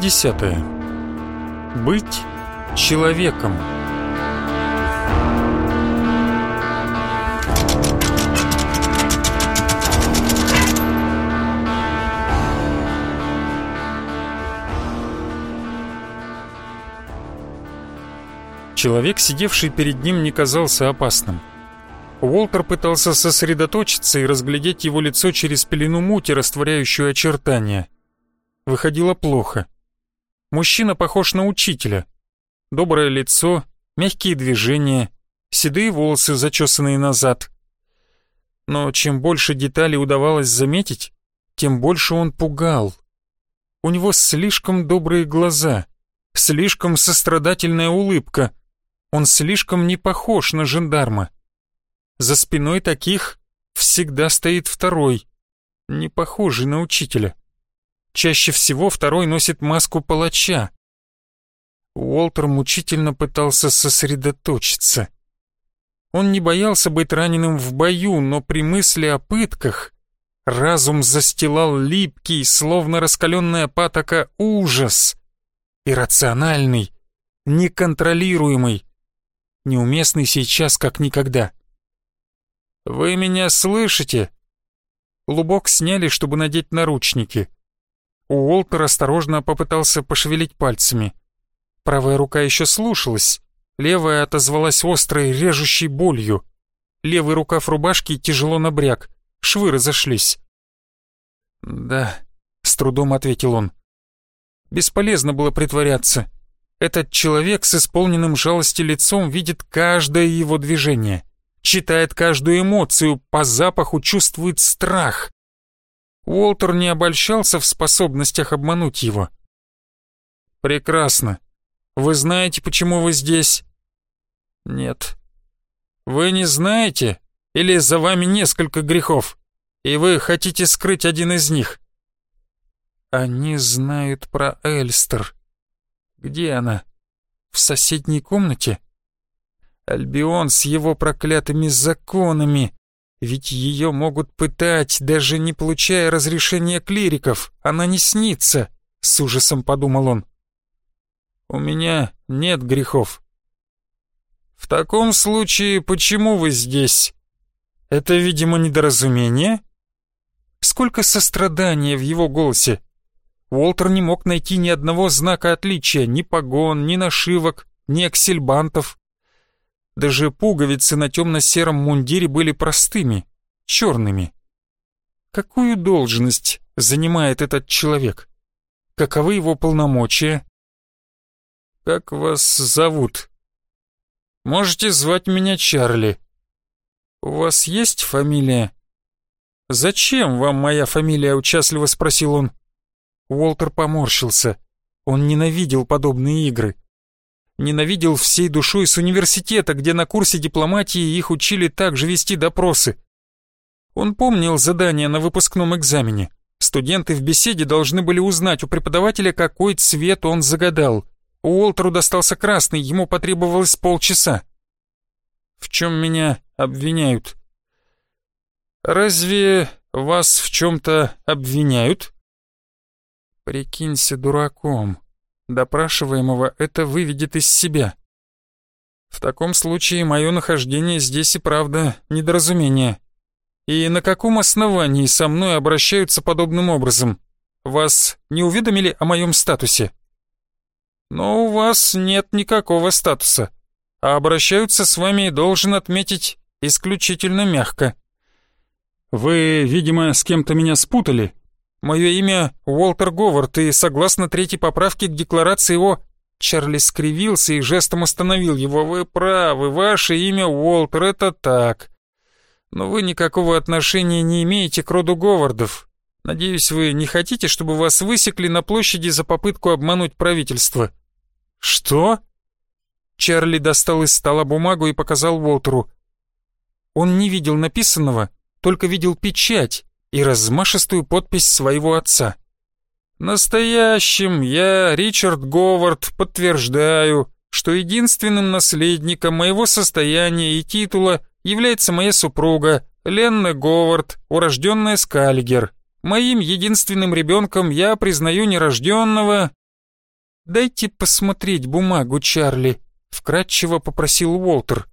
десятая. Быть человеком. Человек, сидевший перед ним, не казался опасным. Уолтер пытался сосредоточиться и разглядеть его лицо через пелену мути, растворяющую очертания. Выходило плохо. Мужчина похож на учителя. Доброе лицо, мягкие движения, седые волосы, зачесанные назад. Но чем больше деталей удавалось заметить, тем больше он пугал. У него слишком добрые глаза, слишком сострадательная улыбка. Он слишком не похож на жандарма. За спиной таких всегда стоит второй, не похожий на учителя. Чаще всего второй носит маску палача. Уолтер мучительно пытался сосредоточиться. Он не боялся быть раненым в бою, но при мысли о пытках разум застилал липкий, словно раскаленная патока, ужас. Иррациональный, неконтролируемый, неуместный сейчас как никогда. «Вы меня слышите?» Лубок сняли, чтобы надеть наручники. Уолтер осторожно попытался пошевелить пальцами. Правая рука еще слушалась, левая отозвалась острой, режущей болью. Левый рукав рубашки тяжело набряк, швы разошлись. «Да», — с трудом ответил он. Бесполезно было притворяться. Этот человек с исполненным жалости лицом видит каждое его движение, читает каждую эмоцию, по запаху чувствует страх. Уолтер не обольщался в способностях обмануть его. «Прекрасно. Вы знаете, почему вы здесь?» «Нет». «Вы не знаете? Или за вами несколько грехов, и вы хотите скрыть один из них?» «Они знают про Эльстер. Где она? В соседней комнате?» «Альбион с его проклятыми законами. Ведь ее могут пытать, даже не получая разрешения клириков. Она не снится, с ужасом подумал он. У меня нет грехов. В таком случае, почему вы здесь? Это, видимо, недоразумение? Сколько сострадания в его голосе. Уолтер не мог найти ни одного знака отличия, ни погон, ни нашивок, ни аксельбантов. Даже пуговицы на темно-сером мундире были простыми, черными. Какую должность занимает этот человек? Каковы его полномочия? Как вас зовут? Можете звать меня Чарли. У вас есть фамилия? Зачем вам моя фамилия, участливо спросил он. Уолтер поморщился. Он ненавидел подобные игры ненавидел всей душой с университета, где на курсе дипломатии их учили также вести допросы. Он помнил задание на выпускном экзамене. Студенты в беседе должны были узнать у преподавателя, какой цвет он загадал. Уолтеру достался красный, ему потребовалось полчаса. «В чем меня обвиняют?» «Разве вас в чем-то обвиняют?» «Прикинься дураком», Допрашиваемого это выведет из себя. В таком случае мое нахождение здесь и правда недоразумение. И на каком основании со мной обращаются подобным образом? Вас не уведомили о моем статусе? Но у вас нет никакого статуса, а обращаются с вами, должен отметить, исключительно мягко. Вы, видимо, с кем-то меня спутали, Мое имя Уолтер Говард, и согласно третьей поправке к декларации о...» Чарли скривился и жестом остановил его. «Вы правы, ваше имя Уолтер, это так. Но вы никакого отношения не имеете к роду Говардов. Надеюсь, вы не хотите, чтобы вас высекли на площади за попытку обмануть правительство?» «Что?» Чарли достал из стола бумагу и показал Уолтеру. Он не видел написанного, только видел печать, и размашистую подпись своего отца. «Настоящим я, Ричард Говард, подтверждаю, что единственным наследником моего состояния и титула является моя супруга Ленна Говард, урожденная Скальгер. Моим единственным ребенком я признаю нерожденного...» «Дайте посмотреть бумагу, Чарли», — вкратчиво попросил Уолтер.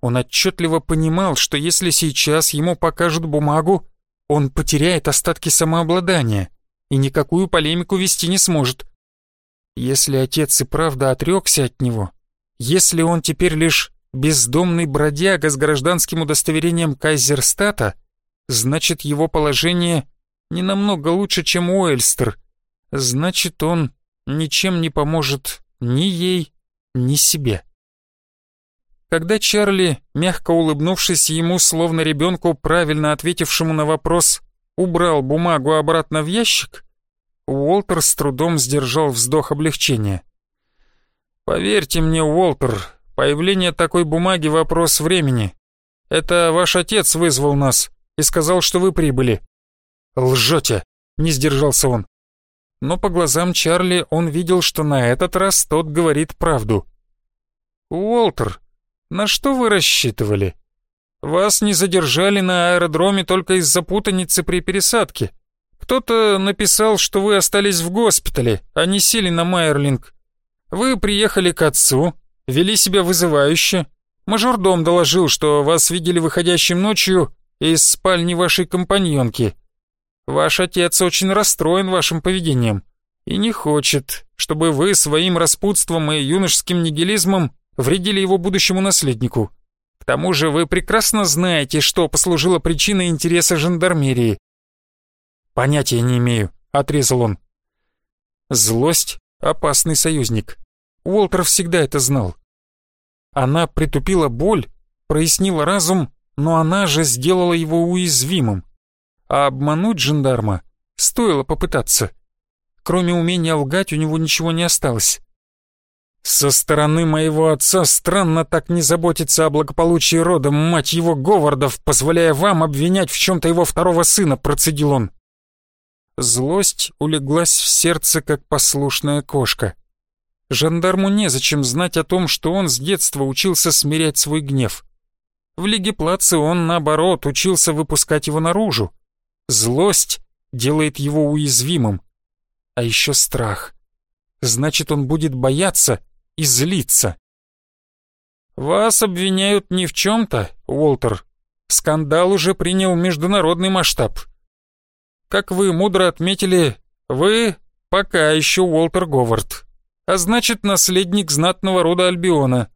Он отчетливо понимал, что если сейчас ему покажут бумагу, он потеряет остатки самообладания и никакую полемику вести не сможет. Если отец и правда отрекся от него, если он теперь лишь бездомный бродяга с гражданским удостоверением Кайзерстата, значит его положение не намного лучше, чем у Эльстер. Значит, он ничем не поможет ни ей, ни себе. Когда Чарли, мягко улыбнувшись ему, словно ребенку, правильно ответившему на вопрос, убрал бумагу обратно в ящик, Уолтер с трудом сдержал вздох облегчения. «Поверьте мне, Уолтер, появление такой бумаги — вопрос времени. Это ваш отец вызвал нас и сказал, что вы прибыли». «Лжете!» — не сдержался он но по глазам Чарли он видел, что на этот раз тот говорит правду. «Уолтер, на что вы рассчитывали? Вас не задержали на аэродроме только из-за путаницы при пересадке. Кто-то написал, что вы остались в госпитале, а не сели на Майерлинг. Вы приехали к отцу, вели себя вызывающе. Мажордом доложил, что вас видели выходящим ночью из спальни вашей компаньонки. Ваш отец очень расстроен вашим поведением и не хочет, чтобы вы своим распутством и юношеским нигилизмом вредили его будущему наследнику. К тому же вы прекрасно знаете, что послужило причиной интереса жандармерии. Понятия не имею, отрезал он. Злость — опасный союзник. Уолтер всегда это знал. Она притупила боль, прояснила разум, но она же сделала его уязвимым а обмануть жандарма стоило попытаться. Кроме умения лгать у него ничего не осталось. «Со стороны моего отца странно так не заботиться о благополучии рода, мать его Говардов, позволяя вам обвинять в чем-то его второго сына», — процедил он. Злость улеглась в сердце, как послушная кошка. Жандарму незачем знать о том, что он с детства учился смирять свой гнев. В Лиге Плацы он, наоборот, учился выпускать его наружу. Злость делает его уязвимым, а еще страх. Значит, он будет бояться и злиться. «Вас обвиняют не в чем-то, Уолтер. Скандал уже принял международный масштаб. Как вы мудро отметили, вы пока еще Уолтер Говард, а значит, наследник знатного рода Альбиона.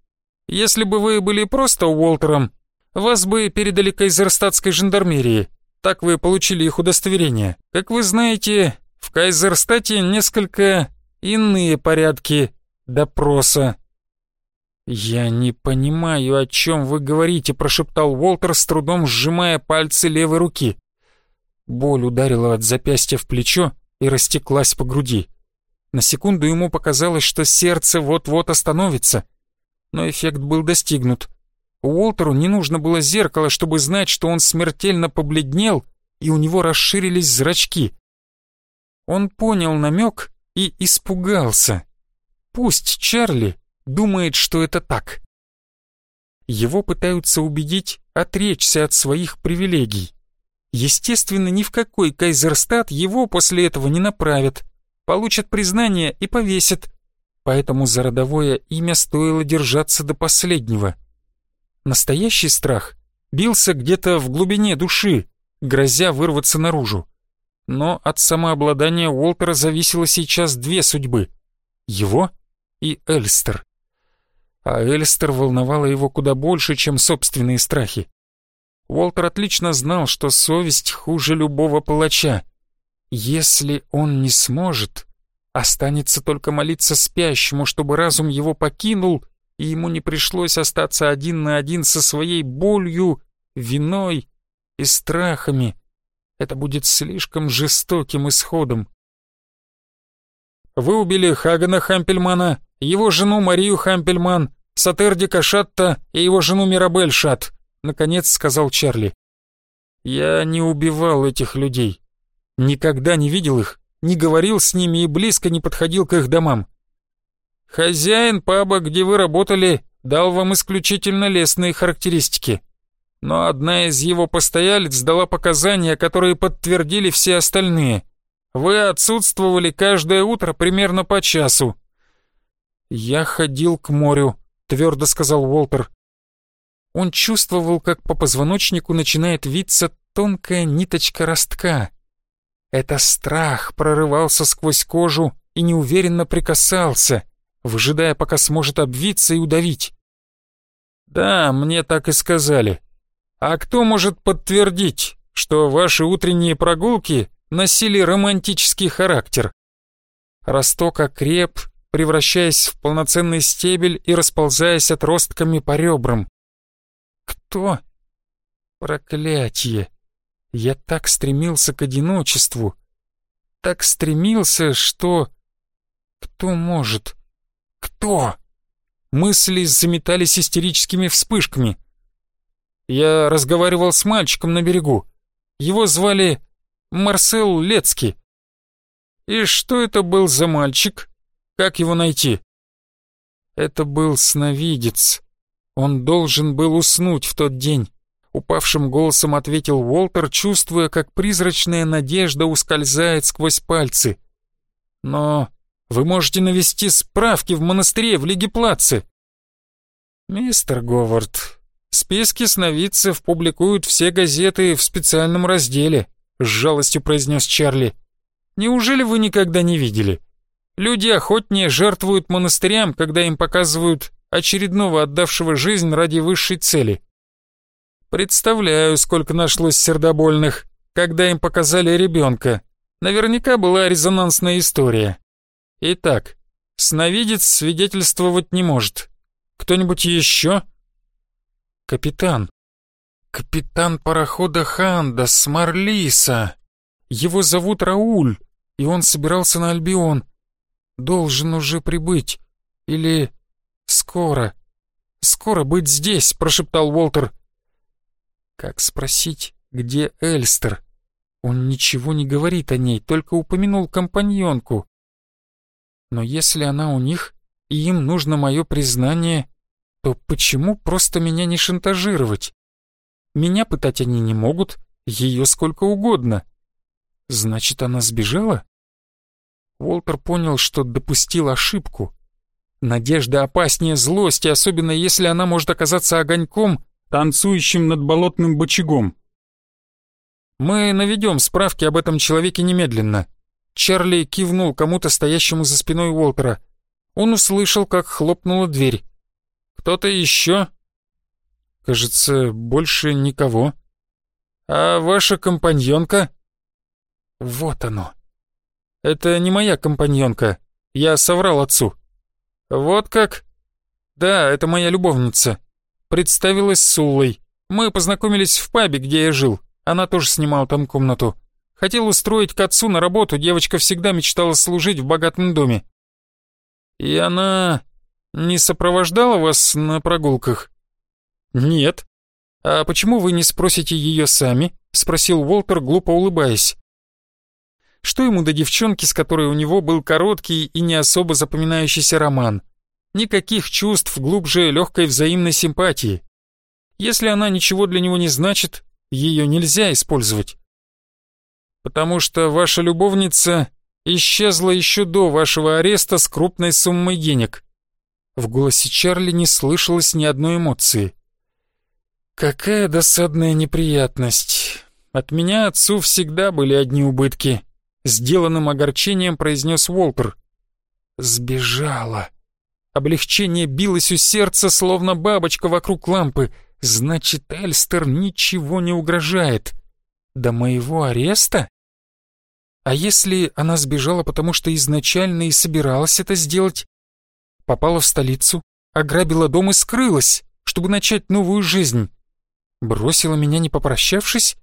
Если бы вы были просто Уолтером, вас бы передали кайзерстатской жандармерии, так вы получили их удостоверение. Как вы знаете, в Кайзерстате несколько иные порядки допроса». «Я не понимаю, о чем вы говорите», — прошептал Уолтер, с трудом сжимая пальцы левой руки. Боль ударила от запястья в плечо и растеклась по груди. На секунду ему показалось, что сердце вот-вот остановится, но эффект был достигнут. Уолтеру не нужно было зеркало, чтобы знать, что он смертельно побледнел, и у него расширились зрачки. Он понял намек и испугался. Пусть Чарли думает, что это так. Его пытаются убедить отречься от своих привилегий. Естественно, ни в какой Кайзерстат его после этого не направят, получат признание и повесят, поэтому за родовое имя стоило держаться до последнего. Настоящий страх бился где-то в глубине души, грозя вырваться наружу. Но от самообладания Уолтера зависело сейчас две судьбы — его и Эльстер. А Эльстер волновала его куда больше, чем собственные страхи. Уолтер отлично знал, что совесть хуже любого палача. Если он не сможет, останется только молиться спящему, чтобы разум его покинул — и ему не пришлось остаться один на один со своей болью, виной и страхами. Это будет слишком жестоким исходом. Вы убили Хагана Хампельмана, его жену Марию Хампельман, Сатерди Кашатта и его жену Мирабель Шат, наконец сказал Чарли. Я не убивал этих людей. Никогда не видел их, не говорил с ними и близко не подходил к их домам. Хозяин паба, где вы работали, дал вам исключительно лестные характеристики. Но одна из его постоялец дала показания, которые подтвердили все остальные. Вы отсутствовали каждое утро примерно по часу. «Я ходил к морю», — твердо сказал Уолтер. Он чувствовал, как по позвоночнику начинает виться тонкая ниточка ростка. Это страх прорывался сквозь кожу и неуверенно прикасался, выжидая, пока сможет обвиться и удавить. «Да, мне так и сказали. А кто может подтвердить, что ваши утренние прогулки носили романтический характер?» Росток окреп, превращаясь в полноценный стебель и расползаясь отростками по ребрам. «Кто?» «Проклятие! Я так стремился к одиночеству, так стремился, что...» «Кто может? Кто?» Мысли заметались истерическими вспышками. Я разговаривал с мальчиком на берегу. Его звали Марсел Лецкий. И что это был за мальчик? Как его найти? Это был сновидец. Он должен был уснуть в тот день. Упавшим голосом ответил Уолтер, чувствуя, как призрачная надежда ускользает сквозь пальцы. Но вы можете навести справки в монастыре в Лигеплаце. Мистер Говард, списки сновидцев публикуют все газеты в специальном разделе, с жалостью произнес Чарли. Неужели вы никогда не видели? Люди охотнее жертвуют монастырям, когда им показывают очередного отдавшего жизнь ради высшей цели. Представляю, сколько нашлось сердобольных, когда им показали ребенка. Наверняка была резонансная история. Итак, сновидец свидетельствовать не может. Кто-нибудь еще? Капитан. Капитан парохода Ханда с Марлиса. Его зовут Рауль и он собирался на Альбион. Должен уже прибыть. Или скоро. Скоро быть здесь, прошептал Уолтер. Как спросить, где Эльстер? Он ничего не говорит о ней, только упомянул компаньонку. Но если она у них, и им нужно мое признание, то почему просто меня не шантажировать? Меня пытать они не могут, ее сколько угодно. Значит, она сбежала? Уолтер понял, что допустил ошибку. Надежда опаснее злости, особенно если она может оказаться огоньком, танцующим над болотным бочагом. «Мы наведем справки об этом человеке немедленно». Чарли кивнул кому-то, стоящему за спиной Уолтера. Он услышал, как хлопнула дверь. «Кто-то еще?» «Кажется, больше никого». «А ваша компаньонка?» Вот оно. Это не моя компаньонка. Я соврал отцу. Вот как? Да, это моя любовница. Представилась Суллой. Мы познакомились в пабе, где я жил. Она тоже снимала там комнату. Хотел устроить к отцу на работу, девочка всегда мечтала служить в богатом доме. И она не сопровождала вас на прогулках? Нет. А почему вы не спросите ее сами? Спросил Уолтер, глупо улыбаясь. Что ему до девчонки, с которой у него был короткий и не особо запоминающийся роман? Никаких чувств глубже легкой взаимной симпатии. Если она ничего для него не значит, ее нельзя использовать. Потому что ваша любовница исчезла еще до вашего ареста с крупной суммой денег. В голосе Чарли не слышалось ни одной эмоции. Какая досадная неприятность. От меня отцу всегда были одни убытки. Сделанным огорчением произнес Уолтер. «Сбежала». Облегчение билось у сердца, словно бабочка вокруг лампы. Значит, Эльстер ничего не угрожает. До моего ареста? А если она сбежала, потому что изначально и собиралась это сделать? Попала в столицу, ограбила дом и скрылась, чтобы начать новую жизнь. Бросила меня, не попрощавшись?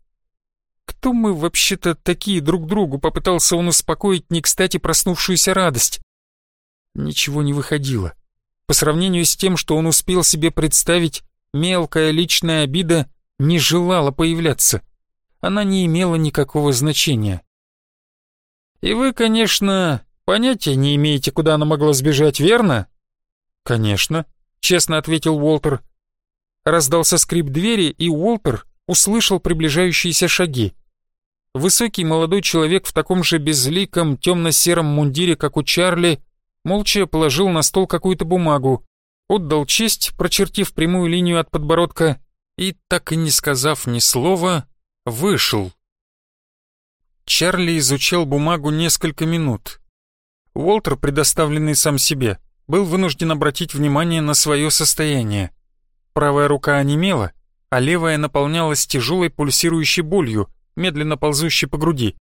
Кто мы вообще-то такие друг другу? Попытался он успокоить не кстати проснувшуюся радость. Ничего не выходило. По сравнению с тем, что он успел себе представить, мелкая личная обида не желала появляться. Она не имела никакого значения. И вы, конечно, понятия не имеете, куда она могла сбежать, верно? Конечно, честно ответил Уолтер. Раздался скрип двери, и Уолтер услышал приближающиеся шаги. Высокий молодой человек в таком же безликом темно-сером мундире, как у Чарли, молча положил на стол какую-то бумагу, отдал честь, прочертив прямую линию от подбородка, и, так и не сказав ни слова, вышел. Чарли изучал бумагу несколько минут. Уолтер, предоставленный сам себе, был вынужден обратить внимание на свое состояние. Правая рука онемела, а левая наполнялась тяжелой пульсирующей болью, медленно ползущей по груди.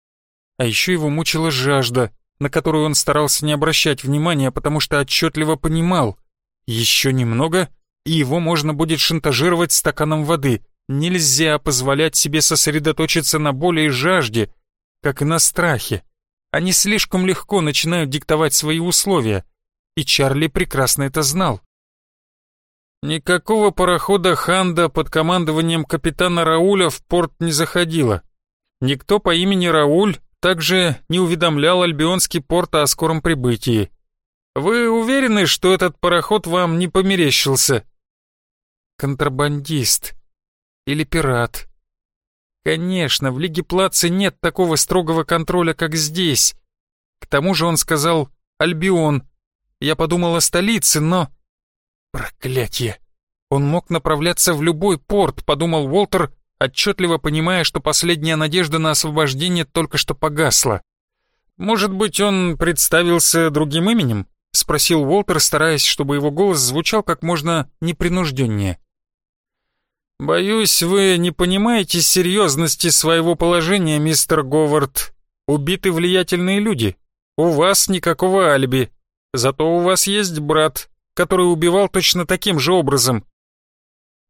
А еще его мучила жажда, на которую он старался не обращать внимания, потому что отчетливо понимал, еще немного, и его можно будет шантажировать стаканом воды. Нельзя позволять себе сосредоточиться на боли и жажде, как и на страхе. Они слишком легко начинают диктовать свои условия, и Чарли прекрасно это знал. Никакого парохода «Ханда» под командованием капитана Рауля в порт не заходило. Никто по имени Рауль также не уведомлял Альбионский порт о скором прибытии. Вы уверены, что этот пароход вам не померещился? Контрабандист. Или пират. Конечно, в Лиге Плаца нет такого строгого контроля, как здесь. К тому же он сказал «Альбион». Я подумал о столице, но... Проклятье! Он мог направляться в любой порт, подумал Уолтер, отчетливо понимая, что последняя надежда на освобождение только что погасла. «Может быть, он представился другим именем?» — спросил Уолтер, стараясь, чтобы его голос звучал как можно непринужденнее. «Боюсь, вы не понимаете серьезности своего положения, мистер Говард. Убиты влиятельные люди. У вас никакого алиби. Зато у вас есть брат, который убивал точно таким же образом.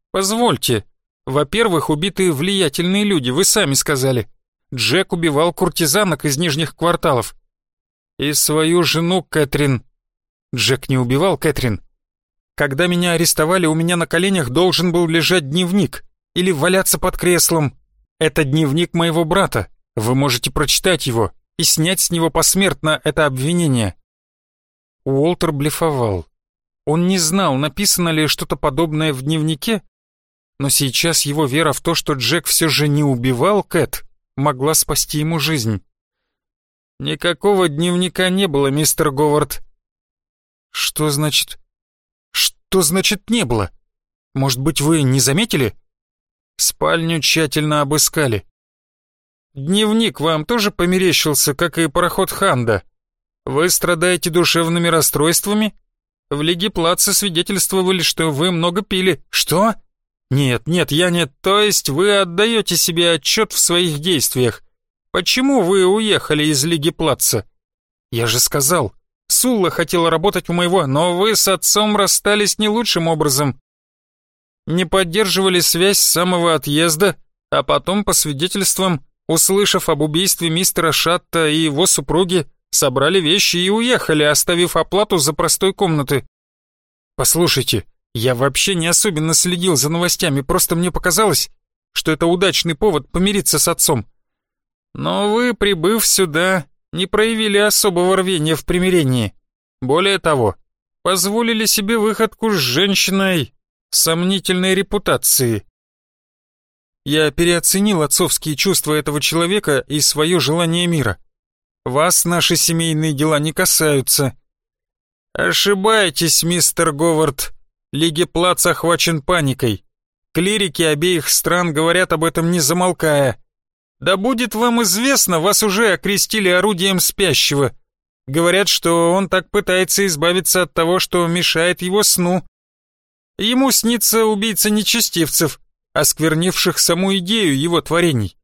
Позвольте, во-первых, убиты влиятельные люди, вы сами сказали. Джек убивал куртизанок из нижних кварталов. И свою жену Кэтрин. Джек не убивал Кэтрин. Когда меня арестовали, у меня на коленях должен был лежать дневник или валяться под креслом. Это дневник моего брата. Вы можете прочитать его и снять с него посмертно это обвинение. Уолтер блефовал. Он не знал, написано ли что-то подобное в дневнике, но сейчас его вера в то, что Джек все же не убивал Кэт, могла спасти ему жизнь. «Никакого дневника не было, мистер Говард». «Что значит...» «Что значит не было? Может быть, вы не заметили?» Спальню тщательно обыскали. «Дневник вам тоже померещился, как и пароход Ханда. Вы страдаете душевными расстройствами? В Лиге Плаца свидетельствовали, что вы много пили. Что?» «Нет, нет, я не... То есть вы отдаете себе отчет в своих действиях. Почему вы уехали из Лиги Плаца?» «Я же сказал, Сулла хотела работать у моего, но вы с отцом расстались не лучшим образом. Не поддерживали связь с самого отъезда, а потом, по свидетельствам, услышав об убийстве мистера Шатта и его супруги, собрали вещи и уехали, оставив оплату за простой комнаты. Послушайте, я вообще не особенно следил за новостями, просто мне показалось, что это удачный повод помириться с отцом. Но вы, прибыв сюда, не проявили особого рвения в примирении. Более того, позволили себе выходку с женщиной сомнительной репутации. Я переоценил отцовские чувства этого человека и свое желание мира. Вас наши семейные дела не касаются. Ошибаетесь, мистер Говард. Лиги Плац охвачен паникой. Клирики обеих стран говорят об этом не замолкая. Да будет вам известно, вас уже окрестили орудием спящего. Говорят, что он так пытается избавиться от того, что мешает его сну. Ему снится убийца нечестивцев, осквернивших саму идею его творений.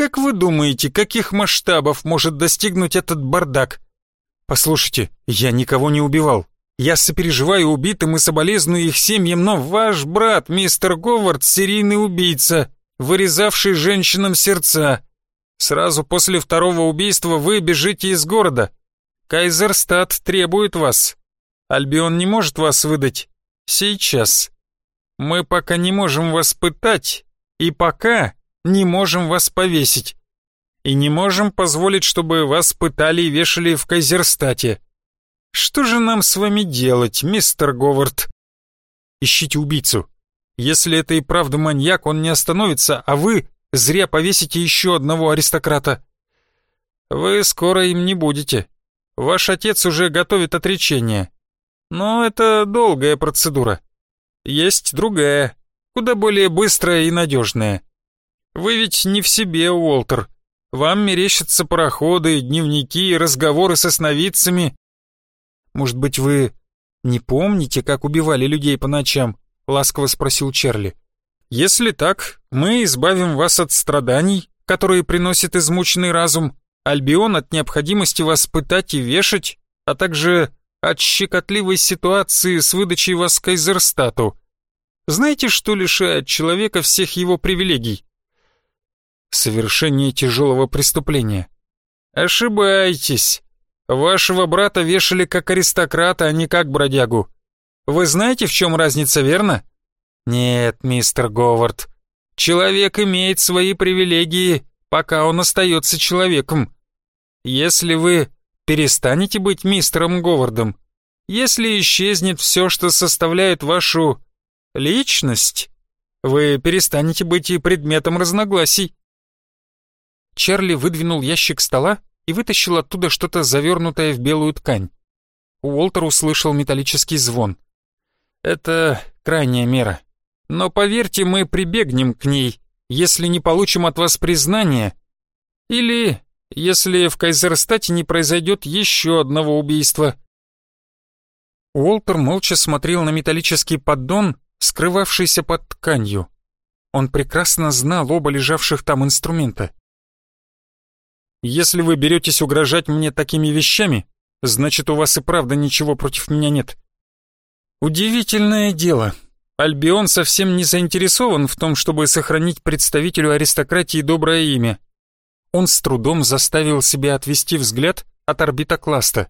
Как вы думаете, каких масштабов может достигнуть этот бардак? Послушайте, я никого не убивал. Я сопереживаю убитым и соболезную их семьям, но ваш брат, мистер Говард, серийный убийца, вырезавший женщинам сердца. Сразу после второго убийства вы бежите из города. Кайзерстад требует вас. Альбион не может вас выдать. Сейчас. Мы пока не можем вас пытать, и пока не можем вас повесить. И не можем позволить, чтобы вас пытали и вешали в Кайзерстате. Что же нам с вами делать, мистер Говард? Ищите убийцу. Если это и правда маньяк, он не остановится, а вы зря повесите еще одного аристократа. Вы скоро им не будете. Ваш отец уже готовит отречение. Но это долгая процедура. Есть другая, куда более быстрая и надежная. Вы ведь не в себе, Уолтер. Вам мерещатся пароходы, дневники, разговоры со сновидцами. Может быть, вы не помните, как убивали людей по ночам? Ласково спросил Чарли. Если так, мы избавим вас от страданий, которые приносит измученный разум, Альбион от необходимости вас пытать и вешать, а также от щекотливой ситуации с выдачей вас Кайзерстату. Знаете, что лишает человека всех его привилегий? Совершение тяжелого преступления. Ошибаетесь. Вашего брата вешали как аристократа, а не как бродягу. Вы знаете, в чем разница, верно? Нет, мистер Говард. Человек имеет свои привилегии, пока он остается человеком. Если вы перестанете быть мистером Говардом, если исчезнет все, что составляет вашу личность, вы перестанете быть и предметом разногласий. Чарли выдвинул ящик стола и вытащил оттуда что-то завернутое в белую ткань. Уолтер услышал металлический звон. «Это крайняя мера. Но поверьте, мы прибегнем к ней, если не получим от вас признания, или если в Кайзерстате не произойдет еще одного убийства». Уолтер молча смотрел на металлический поддон, скрывавшийся под тканью. Он прекрасно знал оба лежавших там инструмента. Если вы беретесь угрожать мне такими вещами, значит, у вас и правда ничего против меня нет. Удивительное дело. Альбион совсем не заинтересован в том, чтобы сохранить представителю аристократии доброе имя. Он с трудом заставил себя отвести взгляд от орбита Класта.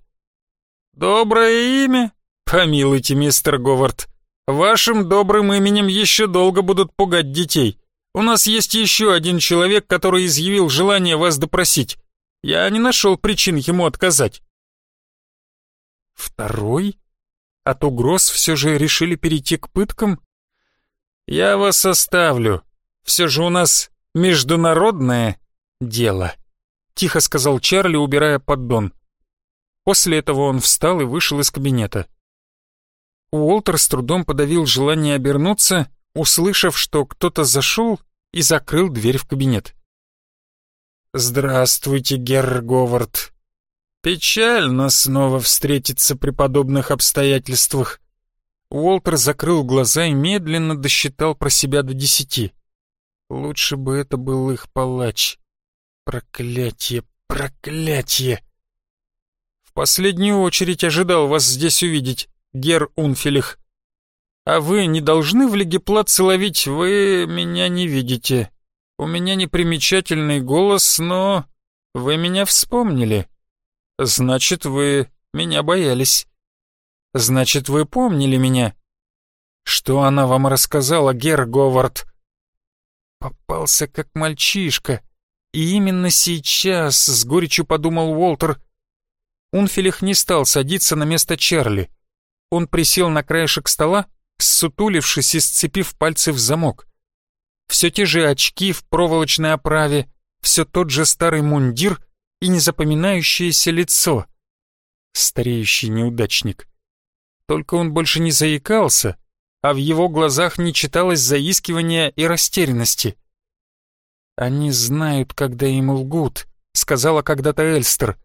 «Доброе имя? Помилуйте, мистер Говард. Вашим добрым именем еще долго будут пугать детей. У нас есть еще один человек, который изъявил желание вас допросить. Я не нашел причин ему отказать. Второй? От угроз все же решили перейти к пыткам? Я вас оставлю. Все же у нас международное дело. Тихо сказал Чарли, убирая поддон. После этого он встал и вышел из кабинета. Уолтер с трудом подавил желание обернуться, услышав, что кто-то зашел и закрыл дверь в кабинет. «Здравствуйте, Герр Говард. Печально снова встретиться при подобных обстоятельствах». Уолтер закрыл глаза и медленно досчитал про себя до десяти. Лучше бы это был их палач. Проклятие, проклятие! В последнюю очередь ожидал вас здесь увидеть, Гер Унфелих. А вы не должны в Легеплаце ловить, вы меня не видите. У меня непримечательный голос, но... Вы меня вспомнили. Значит, вы меня боялись. Значит, вы помнили меня. Что она вам рассказала, Гер Говард? Попался как мальчишка. И именно сейчас, с горечью подумал Уолтер. Унфилих не стал садиться на место Чарли. Он присел на краешек стола ссутулившись и сцепив пальцы в замок. Все те же очки в проволочной оправе, все тот же старый мундир и незапоминающееся лицо. Стареющий неудачник. Только он больше не заикался, а в его глазах не читалось заискивания и растерянности. «Они знают, когда им лгут», — сказала когда-то Эльстер.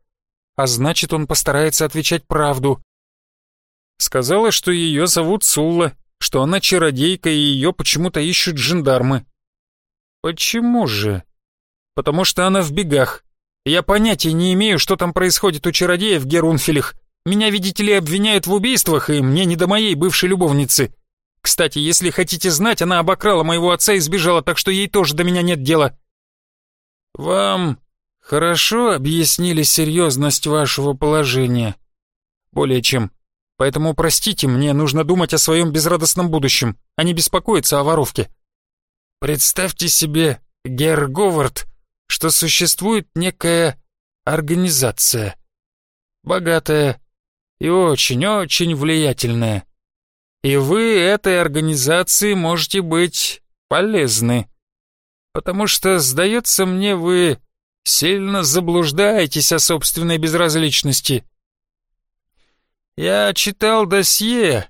«А значит, он постарается отвечать правду». Сказала, что ее зовут Сулла, что она чародейка и ее почему-то ищут жандармы. Почему же? Потому что она в бегах. Я понятия не имею, что там происходит у чародея в Герунфелях. Меня, видите ли, обвиняют в убийствах, и мне не до моей бывшей любовницы. Кстати, если хотите знать, она обокрала моего отца и сбежала, так что ей тоже до меня нет дела. Вам хорошо объяснили серьезность вашего положения? Более чем. Поэтому, простите, мне нужно думать о своем безрадостном будущем, а не беспокоиться о воровке. Представьте себе, Герр Говард, что существует некая организация. Богатая и очень-очень влиятельная. И вы этой организации можете быть полезны. Потому что, сдается мне, вы сильно заблуждаетесь о собственной безразличности Я читал досье.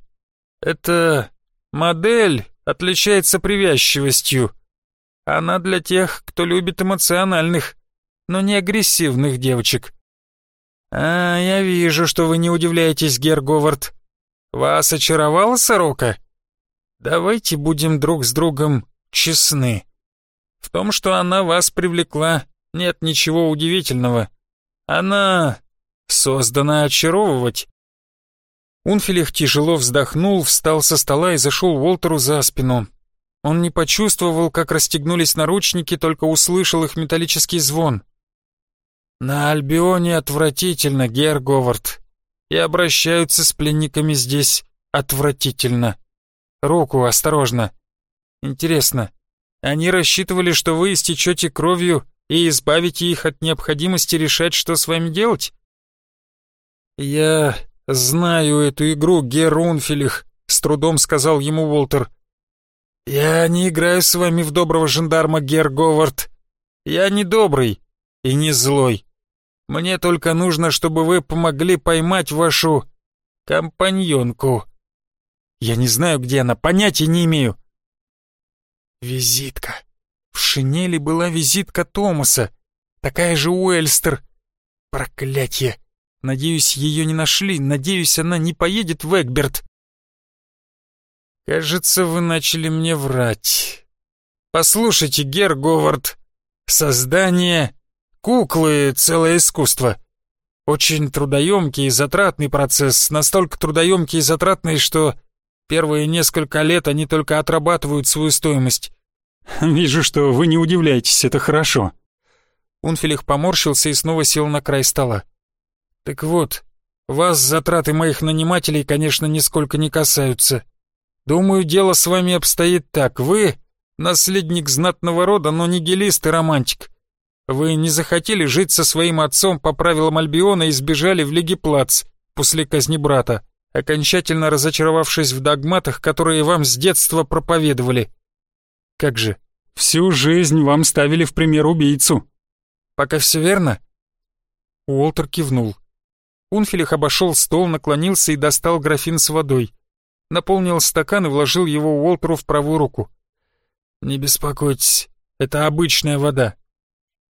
Эта модель отличается привязчивостью. Она для тех, кто любит эмоциональных, но не агрессивных девочек. А, я вижу, что вы не удивляетесь, Гер Говард. Вас очаровала сорока? Давайте будем друг с другом честны. В том, что она вас привлекла, нет ничего удивительного. Она создана очаровывать. Унфилих тяжело вздохнул, встал со стола и зашел Уолтеру за спину. Он не почувствовал, как расстегнулись наручники, только услышал их металлический звон. «На Альбионе отвратительно, Гер Говард. И обращаются с пленниками здесь отвратительно. Руку осторожно. Интересно, они рассчитывали, что вы истечете кровью и избавите их от необходимости решать, что с вами делать?» «Я знаю эту игру, Герунфилих», — с трудом сказал ему Уолтер. «Я не играю с вами в доброго жандарма, Гер Говард. Я не добрый и не злой. Мне только нужно, чтобы вы помогли поймать вашу компаньонку. Я не знаю, где она, понятия не имею». «Визитка. В шинели была визитка Томаса, такая же Уэльстер. Проклятье!» Надеюсь, ее не нашли. Надеюсь, она не поедет в Эгберт. Кажется, вы начали мне врать. Послушайте, Гер Говард, создание куклы — целое искусство. Очень трудоемкий и затратный процесс, настолько трудоемкий и затратный, что первые несколько лет они только отрабатывают свою стоимость. Вижу, что вы не удивляетесь, это хорошо. Унфилих поморщился и снова сел на край стола. Так вот, вас затраты моих нанимателей, конечно, нисколько не касаются. Думаю, дело с вами обстоит так. Вы — наследник знатного рода, но нигилист и романтик. Вы не захотели жить со своим отцом по правилам Альбиона и сбежали в Легиплац после казни брата, окончательно разочаровавшись в догматах, которые вам с детства проповедовали. Как же? Всю жизнь вам ставили в пример убийцу. Пока все верно? Уолтер кивнул. Унфилих обошел стол, наклонился и достал графин с водой. Наполнил стакан и вложил его Уолтеру в правую руку. «Не беспокойтесь, это обычная вода.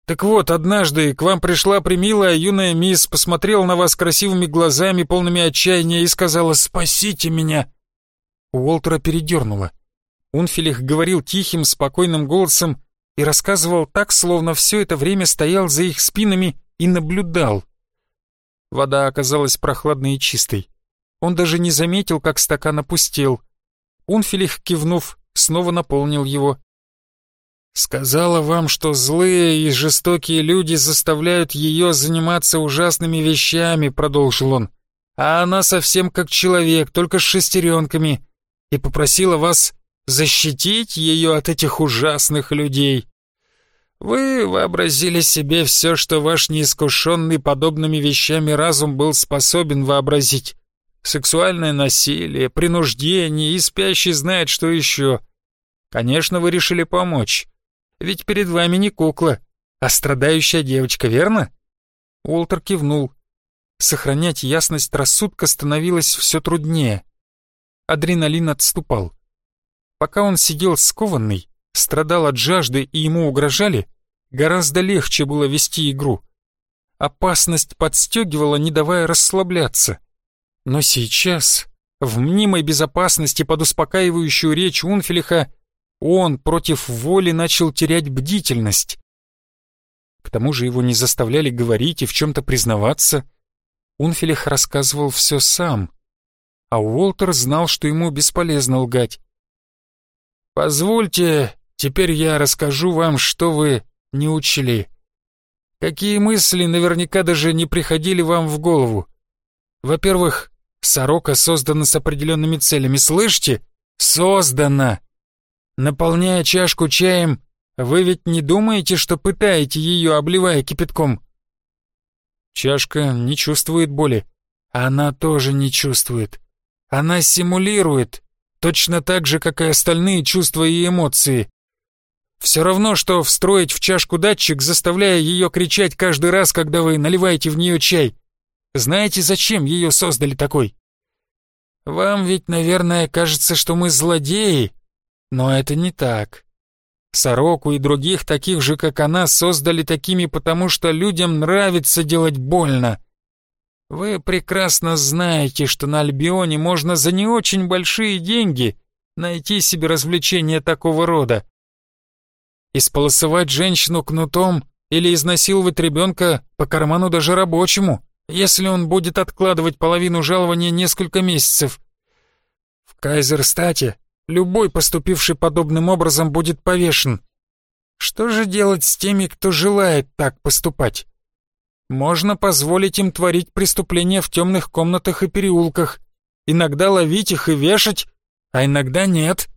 Так вот, однажды к вам пришла примилая юная мисс, посмотрела на вас красивыми глазами, полными отчаяния, и сказала «Спасите меня!» Уолтера передернуло. Унфилих говорил тихим, спокойным голосом и рассказывал так, словно все это время стоял за их спинами и наблюдал. Вода оказалась прохладной и чистой. Он даже не заметил, как стакан опустел. Унфилих, кивнув, снова наполнил его. «Сказала вам, что злые и жестокие люди заставляют ее заниматься ужасными вещами», — продолжил он. «А она совсем как человек, только с шестеренками, и попросила вас защитить ее от этих ужасных людей. Вы вообразили себе все, что ваш неискушенный подобными вещами разум был способен вообразить. Сексуальное насилие, принуждение и спящий знает, что еще. Конечно, вы решили помочь. Ведь перед вами не кукла, а страдающая девочка, верно? Уолтер кивнул. Сохранять ясность рассудка становилось все труднее. Адреналин отступал. Пока он сидел скованный, страдал от жажды и ему угрожали, гораздо легче было вести игру. Опасность подстегивала, не давая расслабляться. Но сейчас, в мнимой безопасности под успокаивающую речь Унфилиха, он против воли начал терять бдительность. К тому же его не заставляли говорить и в чем-то признаваться. Унфилих рассказывал все сам, а Уолтер знал, что ему бесполезно лгать. «Позвольте Теперь я расскажу вам, что вы не учли. Какие мысли наверняка даже не приходили вам в голову. Во-первых, сорока создана с определенными целями, слышите? Создана! Наполняя чашку чаем, вы ведь не думаете, что пытаете ее, обливая кипятком? Чашка не чувствует боли. Она тоже не чувствует. Она симулирует, точно так же, как и остальные чувства и эмоции. Все равно, что встроить в чашку датчик, заставляя ее кричать каждый раз, когда вы наливаете в нее чай. Знаете, зачем ее создали такой? Вам ведь, наверное, кажется, что мы злодеи, но это не так. Сороку и других таких же, как она, создали такими, потому что людям нравится делать больно. Вы прекрасно знаете, что на Альбионе можно за не очень большие деньги найти себе развлечение такого рода. Исполосовать женщину кнутом или изнасиловать ребенка по карману даже рабочему, если он будет откладывать половину жалования несколько месяцев. В Кайзерстате любой поступивший подобным образом будет повешен. Что же делать с теми, кто желает так поступать? Можно позволить им творить преступления в темных комнатах и переулках, иногда ловить их и вешать, а иногда нет.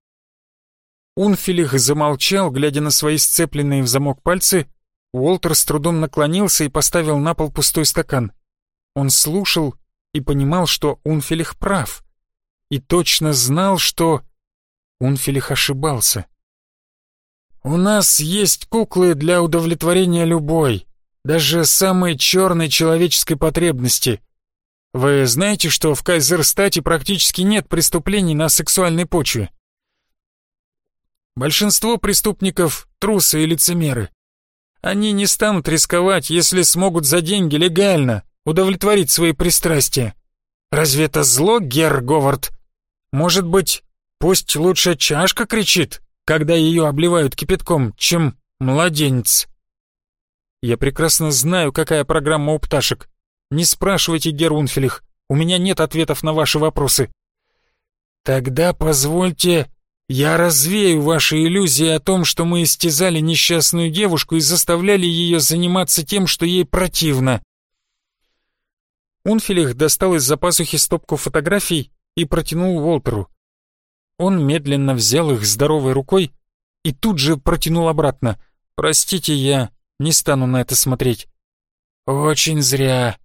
Унфилих замолчал, глядя на свои сцепленные в замок пальцы. Уолтер с трудом наклонился и поставил на пол пустой стакан. Он слушал и понимал, что Унфилих прав. И точно знал, что... Унфилих ошибался. «У нас есть куклы для удовлетворения любой, даже самой черной человеческой потребности. Вы знаете, что в Кайзерстате практически нет преступлений на сексуальной почве? Большинство преступников — трусы и лицемеры. Они не станут рисковать, если смогут за деньги легально удовлетворить свои пристрастия. Разве это зло, Герр Говард? Может быть, пусть лучше чашка кричит, когда ее обливают кипятком, чем младенец? Я прекрасно знаю, какая программа у пташек. Не спрашивайте, Герунфелих, у меня нет ответов на ваши вопросы. Тогда позвольте, я развею ваши иллюзии о том, что мы истязали несчастную девушку и заставляли ее заниматься тем, что ей противно. Унфилих достал из-за пасухи стопку фотографий и протянул Уолтеру. Он медленно взял их здоровой рукой и тут же протянул обратно. «Простите, я не стану на это смотреть». «Очень зря.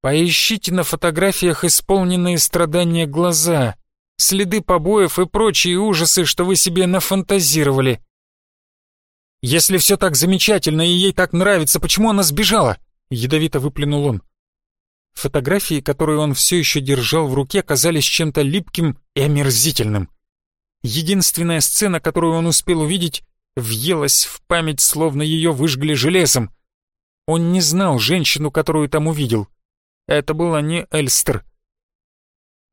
Поищите на фотографиях исполненные страдания глаза, следы побоев и прочие ужасы, что вы себе нафантазировали». «Если все так замечательно и ей так нравится, почему она сбежала?» — ядовито выплюнул он. Фотографии, которые он все еще держал в руке, казались чем-то липким и омерзительным. Единственная сцена, которую он успел увидеть, въелась в память, словно ее выжгли железом. Он не знал женщину, которую там увидел. Это была не Эльстер.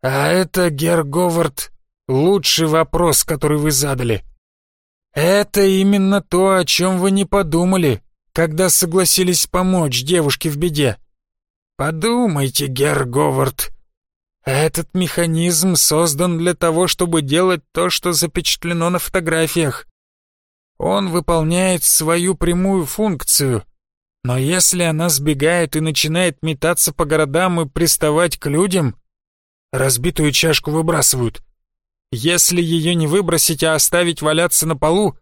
«А это, Гер Говард, лучший вопрос, который вы задали. Это именно то, о чем вы не подумали, когда согласились помочь девушке в беде. Подумайте, Гер Говард, этот механизм создан для того, чтобы делать то, что запечатлено на фотографиях. Он выполняет свою прямую функцию. Но если она сбегает и начинает метаться по городам и приставать к людям, разбитую чашку выбрасывают. Если ее не выбросить, а оставить валяться на полу,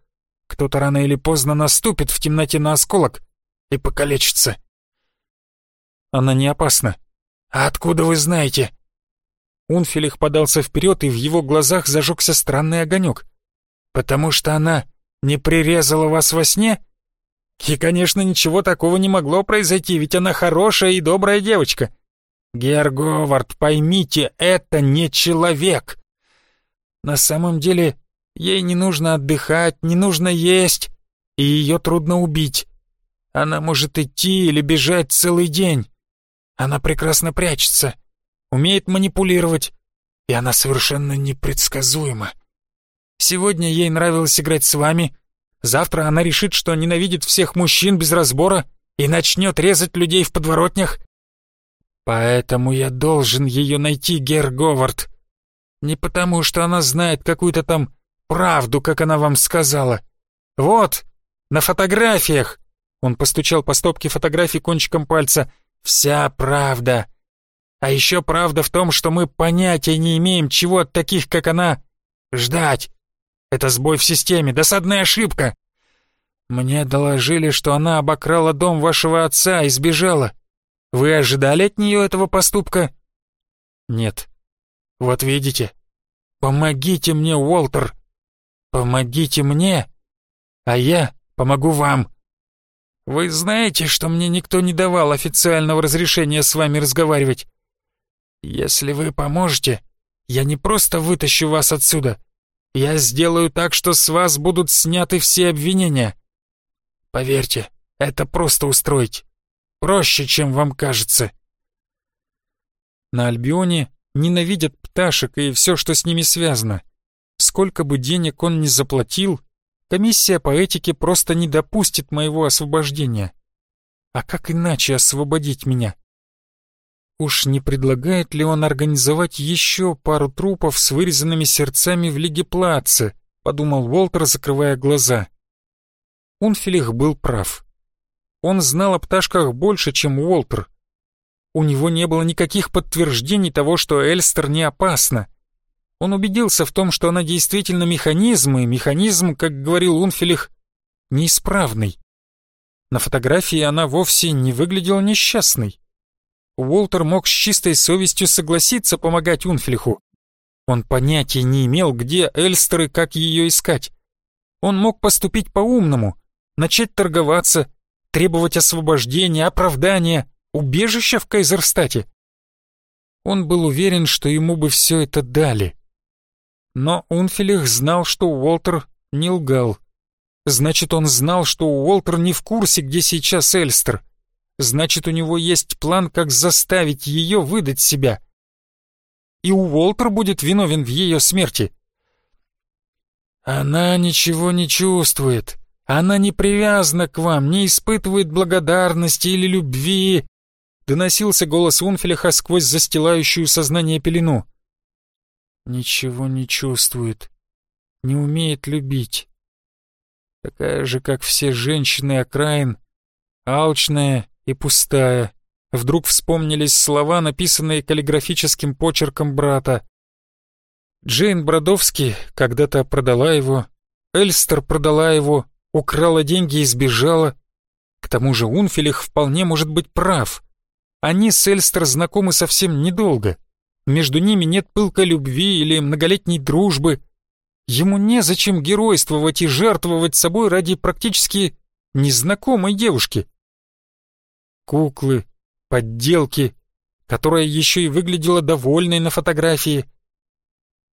кто-то рано или поздно наступит в темноте на осколок и покалечится. Она не опасна. А откуда вы знаете? Унфилих подался вперед, и в его глазах зажегся странный огонек. Потому что она не прирезала вас во сне? И, конечно, ничего такого не могло произойти, ведь она хорошая и добрая девочка. Герговард, поймите, это не человек. На самом деле, ей не нужно отдыхать, не нужно есть, и ее трудно убить. Она может идти или бежать целый день. Она прекрасно прячется, умеет манипулировать, и она совершенно непредсказуема. Сегодня ей нравилось играть с вами, завтра она решит, что ненавидит всех мужчин без разбора и начнет резать людей в подворотнях. Поэтому я должен ее найти, Гер Говард. Не потому, что она знает какую-то там правду, как она вам сказала. Вот, на фотографиях. Он постучал по стопке фотографий кончиком пальца. Вся правда. А еще правда в том, что мы понятия не имеем, чего от таких, как она, ждать. Это сбой в системе, досадная ошибка. Мне доложили, что она обокрала дом вашего отца и сбежала. Вы ожидали от нее этого поступка? Нет. Вот видите. Помогите мне, Уолтер. Помогите мне, а я помогу вам. Вы знаете, что мне никто не давал официального разрешения с вами разговаривать. Если вы поможете, Я не просто вытащу вас отсюда. Я сделаю так, что с вас будут сняты все обвинения. Поверьте, это просто устроить. Проще, чем вам кажется. На Альбионе ненавидят пташек и все, что с ними связано. Сколько бы денег он ни заплатил, комиссия по этике просто не допустит моего освобождения. А как иначе освободить меня? Уж не предлагает ли он организовать еще пару трупов с вырезанными сердцами в Лиге Плаца, подумал Уолтер, закрывая глаза. Унфилих был прав. Он знал о пташках больше, чем Уолтер. У него не было никаких подтверждений того, что Эльстер не опасна. Он убедился в том, что она действительно механизм, и механизм, как говорил Унфилих, неисправный. На фотографии она вовсе не выглядела несчастной. Уолтер мог с чистой совестью согласиться помогать Унфлиху. Он понятия не имел, где Эльстер и как ее искать. Он мог поступить по-умному, начать торговаться, требовать освобождения, оправдания, убежища в Кайзерстате. Он был уверен, что ему бы все это дали. Но Унфилих знал, что Уолтер не лгал. Значит, он знал, что Уолтер не в курсе, где сейчас Эльстер. Значит, у него есть план, как заставить ее выдать себя. И Уолтер будет виновен в ее смерти. Она ничего не чувствует. Она не привязана к вам, не испытывает благодарности или любви. Доносился голос Унфелиха сквозь застилающую сознание пелену. Ничего не чувствует, не умеет любить. Такая же, как все женщины окраин, алчная и пустая. Вдруг вспомнились слова, написанные каллиграфическим почерком брата. Джейн Бродовски когда-то продала его, Эльстер продала его, украла деньги и сбежала. К тому же Унфилих вполне может быть прав. Они с Эльстер знакомы совсем недолго. Между ними нет пылкой любви или многолетней дружбы. Ему незачем геройствовать и жертвовать собой ради практически незнакомой девушки куклы, подделки, которая еще и выглядела довольной на фотографии.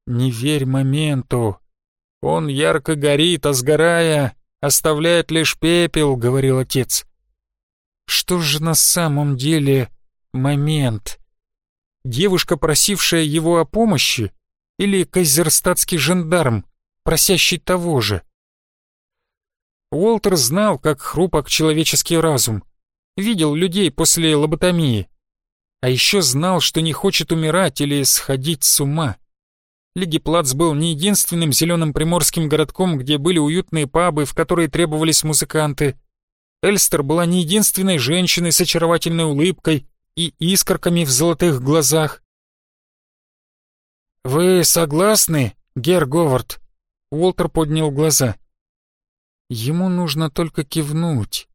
Не верь моменту. Он ярко горит, а сгорая, оставляет лишь пепел, говорил отец. Что же на самом деле момент? Девушка, просившая его о помощи, или кайзерстатский жандарм, просящий того же? Уолтер знал, как хрупок человеческий разум видел людей после лоботомии. А еще знал, что не хочет умирать или сходить с ума. Лигиплац был не единственным зеленым приморским городком, где были уютные пабы, в которые требовались музыканты. Эльстер была не единственной женщиной с очаровательной улыбкой и искорками в золотых глазах. «Вы согласны, Гер Говард?» Уолтер поднял глаза. Ему нужно только кивнуть.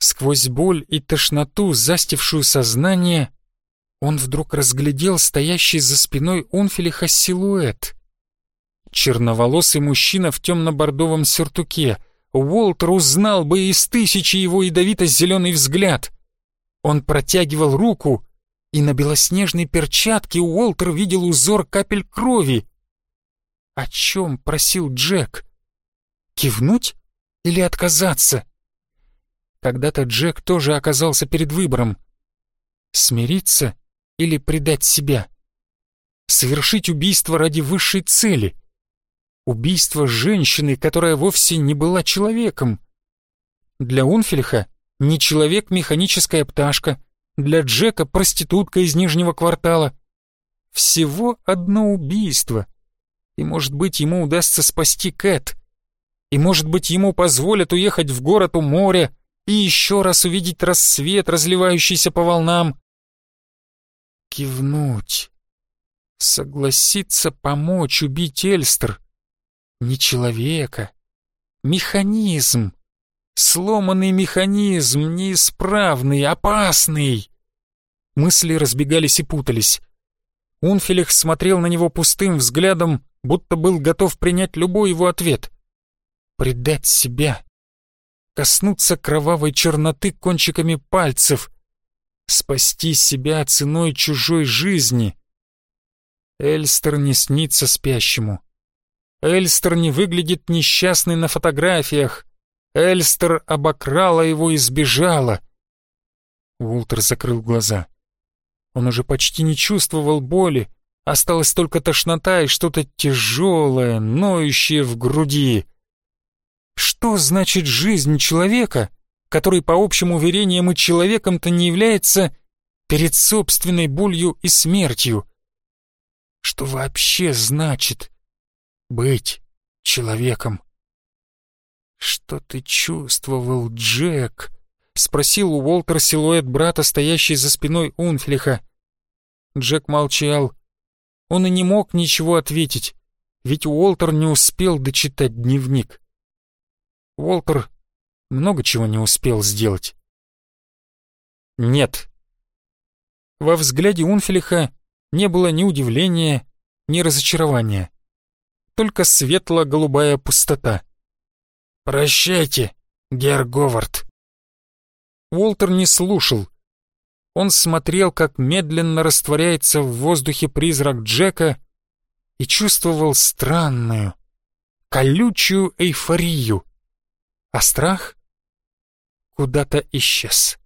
Сквозь боль и тошноту, застившую сознание, он вдруг разглядел стоящий за спиной Унфилиха силуэт. Черноволосый мужчина в темно-бордовом сюртуке. Уолтер узнал бы из тысячи его ядовито-зеленый взгляд. Он протягивал руку, и на белоснежной перчатке Уолтер видел узор капель крови. О чем просил Джек? Кивнуть или отказаться? Когда-то Джек тоже оказался перед выбором. Смириться или предать себя? Совершить убийство ради высшей цели? Убийство женщины, которая вовсе не была человеком. Для Унфельха не человек механическая пташка, для Джека проститутка из нижнего квартала. Всего одно убийство. И, может быть, ему удастся спасти Кэт. И, может быть, ему позволят уехать в город у моря, и еще раз увидеть рассвет, разливающийся по волнам. Кивнуть. Согласиться помочь убить Эльстер. Не человека. Механизм. Сломанный механизм, неисправный, опасный. Мысли разбегались и путались. Унфелих смотрел на него пустым взглядом, будто был готов принять любой его ответ. Предать себя коснуться кровавой черноты кончиками пальцев, спасти себя ценой чужой жизни. Эльстер не снится спящему. Эльстер не выглядит несчастной на фотографиях. Эльстер обокрала его и сбежала. Уолтер закрыл глаза. Он уже почти не чувствовал боли, осталась только тошнота и что-то тяжелое, ноющее в груди. Что значит жизнь человека, который, по общим уверениям, и человеком-то не является перед собственной болью и смертью? Что вообще значит быть человеком? «Что ты чувствовал, Джек?» — спросил у Уолтер силуэт брата, стоящий за спиной Унфлиха. Джек молчал. Он и не мог ничего ответить, ведь Уолтер не успел дочитать дневник. Уолтер много чего не успел сделать. «Нет». Во взгляде Унфилиха не было ни удивления, ни разочарования. Только светло-голубая пустота. «Прощайте, Гер Говард». Уолтер не слушал. Он смотрел, как медленно растворяется в воздухе призрак Джека и чувствовал странную, колючую эйфорию. А страх куда-то исчез.